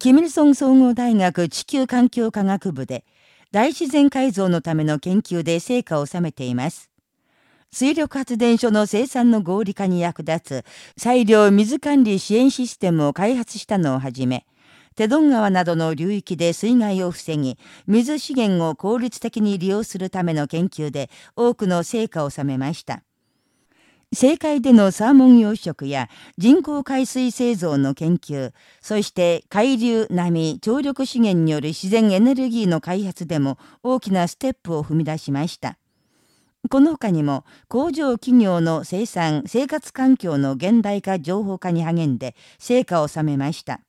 キミルソン総合大学地球環境科学部で、大自然改造のための研究で成果を収めています。水力発電所の生産の合理化に役立つ裁量水管理支援システムを開発したのをはじめ、テドン川などの流域で水害を防ぎ、水資源を効率的に利用するための研究で多くの成果を収めました。政界でのサーモン養殖や人工海水製造の研究、そして海流、波、潮力資源による自然エネルギーの開発でも大きなステップを踏み出しました。この他にも工場企業の生産、生活環境の現代化情報化に励んで成果を収めました。